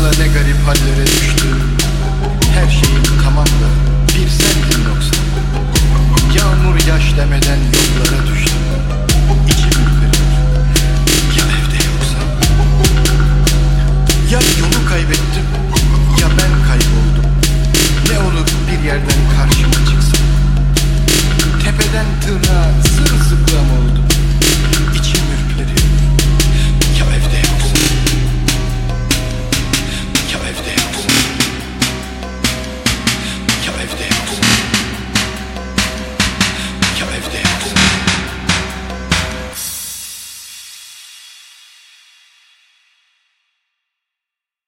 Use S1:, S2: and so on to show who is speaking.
S1: Aklımla ne garip hallere düştü Her şeyim tamam da bir sendin yoksa Yağmur yaş demeden yollara düştü İçim ürperir Ya evde yoksa? Ya yolu kaybettim Ya ben kayboldum. Ne olur bir yerden karşıma çıksın Tepeden tırnağa